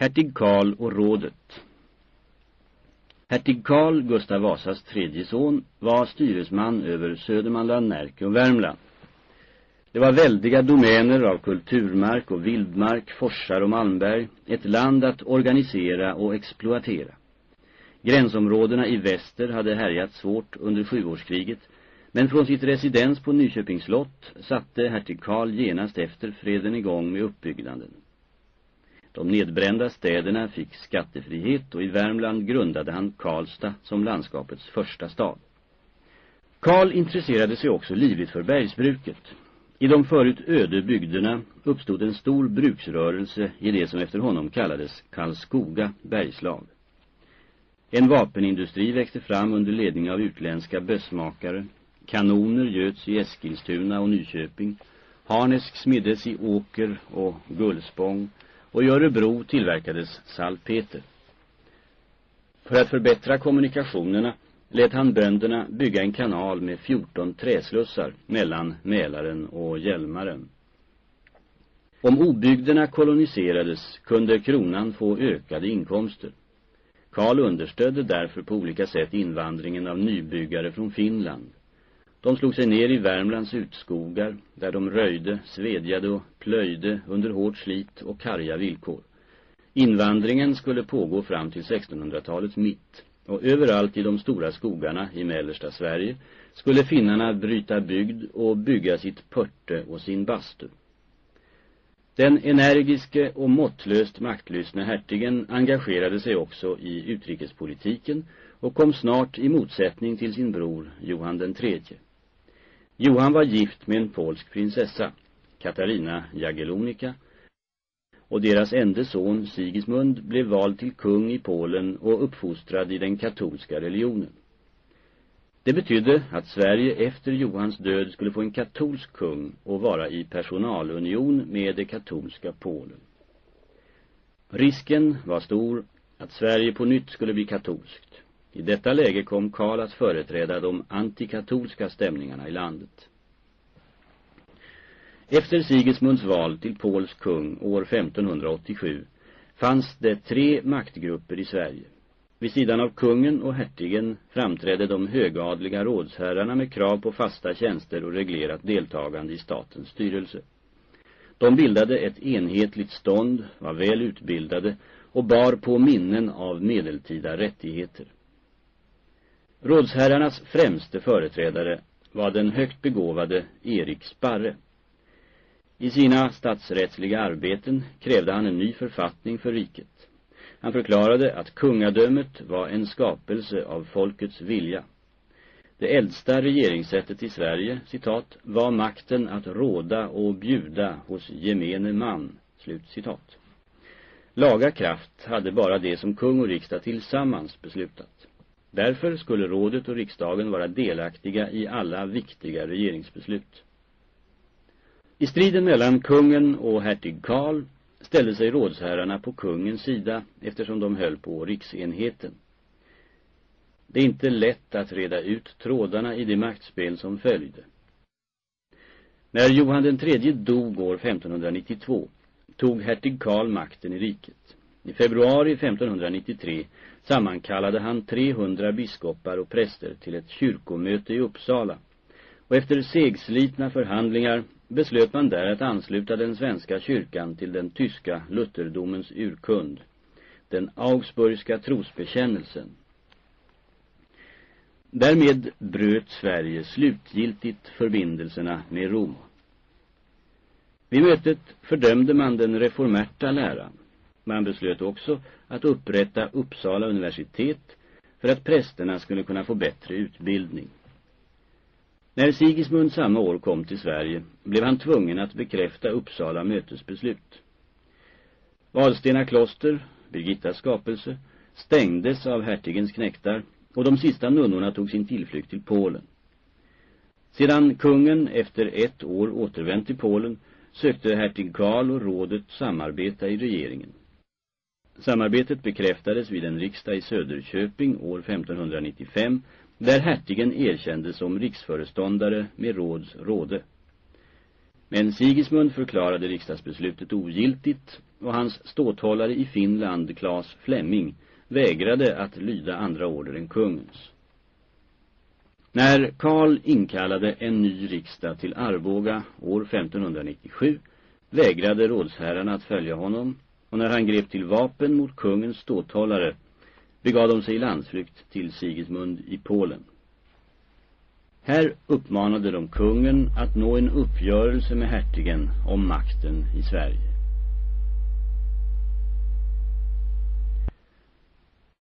Hertig Karl och rådet Hertig Karl, Gustav Vasas tredje son, var styresman över Södermanland, Närke och Värmland. Det var väldiga domäner av kulturmark och vildmark, forsar och malmberg, ett land att organisera och exploatera. Gränsområdena i väster hade härjat svårt under sjuårskriget, men från sitt residens på Nyköpings slott satte hertig Karl genast efter freden igång med uppbyggnaden. De nedbrända städerna fick skattefrihet och i Värmland grundade han Karlstad som landskapets första stad. Karl intresserade sig också livligt för bergsbruket. I de förut öde bygderna uppstod en stor bruksrörelse i det som efter honom kallades Karlskoga bergslag. En vapenindustri växte fram under ledning av utländska bössmakare. Kanoner göts i Eskilstuna och Nyköping. Harnesk smiddes i Åker och Gullspång och i Örebro tillverkades salpeter. För att förbättra kommunikationerna lät han bönderna bygga en kanal med 14 träslussar mellan Mälaren och Hjälmaren. Om obygderna koloniserades kunde kronan få ökade inkomster. Karl understödde därför på olika sätt invandringen av nybyggare från Finland. De slog sig ner i Värmlands utskogar där de röjde, svedjade och plöjde under hårt slit och karga villkor. Invandringen skulle pågå fram till 1600-talets mitt och överallt i de stora skogarna i mellersta Sverige skulle finnarna bryta bygd och bygga sitt pörte och sin bastu. Den energiske och måttlöst maktlystne hertigen engagerade sig också i utrikespolitiken och kom snart i motsättning till sin bror Johan den tredje. Johan var gift med en polsk prinsessa, Katarina Jagellonica, och deras enda son Sigismund blev vald till kung i Polen och uppfostrad i den katolska religionen. Det betydde att Sverige efter Johans död skulle få en katolsk kung och vara i personalunion med det katolska Polen. Risken var stor att Sverige på nytt skulle bli katolskt. I detta läge kom Karl att företräda de antikatolska stämningarna i landet. Efter Sigismunds val till Pols kung år 1587 fanns det tre maktgrupper i Sverige. Vid sidan av kungen och hertigen framträdde de högadliga rådsherrarna med krav på fasta tjänster och reglerat deltagande i statens styrelse. De bildade ett enhetligt stånd, var väl utbildade och bar på minnen av medeltida rättigheter. Rådsherrarnas främste företrädare var den högt begåvade Erik Sparre. I sina statsrättsliga arbeten krävde han en ny författning för riket. Han förklarade att kungadömet var en skapelse av folkets vilja. Det äldsta regeringssättet i Sverige, citat, var makten att råda och bjuda hos gemene man, slut citat. Laga kraft hade bara det som kung och riksdag tillsammans beslutat. Därför skulle rådet och riksdagen vara delaktiga i alla viktiga regeringsbeslut. I striden mellan kungen och hertig Karl ställde sig rådsherrarna på kungens sida eftersom de höll på riksenheten. Det är inte lätt att reda ut trådarna i det maktspel som följde. När Johan den tredje dog år 1592 tog hertig Karl makten i riket. I februari 1593 sammankallade han 300 biskopar och präster till ett kyrkomöte i Uppsala och efter segslitna förhandlingar beslöt man där att ansluta den svenska kyrkan till den tyska lutherdomens urkund, den augsburgska trosbekännelsen. Därmed bröt Sverige slutgiltigt förbindelserna med Rom. Vid mötet fördömde man den reformerta läran. Man beslöt också att upprätta Uppsala universitet för att prästerna skulle kunna få bättre utbildning. När Sigismund samma år kom till Sverige blev han tvungen att bekräfta Uppsala mötesbeslut. Vadstena kloster, Birgittas skapelse, stängdes av hertigens knäktar och de sista nunnorna tog sin tillflykt till Polen. Sedan kungen efter ett år återvänt till Polen sökte hertig Karl och rådet samarbeta i regeringen. Samarbetet bekräftades vid en riksdag i Söderköping år 1595 där hertigen erkändes som riksföreståndare med råds råde. Men Sigismund förklarade riksdagsbeslutet ogiltigt och hans ståthållare i Finland, Claes Flemming, vägrade att lyda andra order än kungens. När Karl inkallade en ny riksdag till Arboga år 1597 vägrade rådsherrarna att följa honom och när han grep till vapen mot kungens ståthållare begav de sig i landsflykt till Sigismund i Polen. Här uppmanade de kungen att nå en uppgörelse med hertigen om makten i Sverige.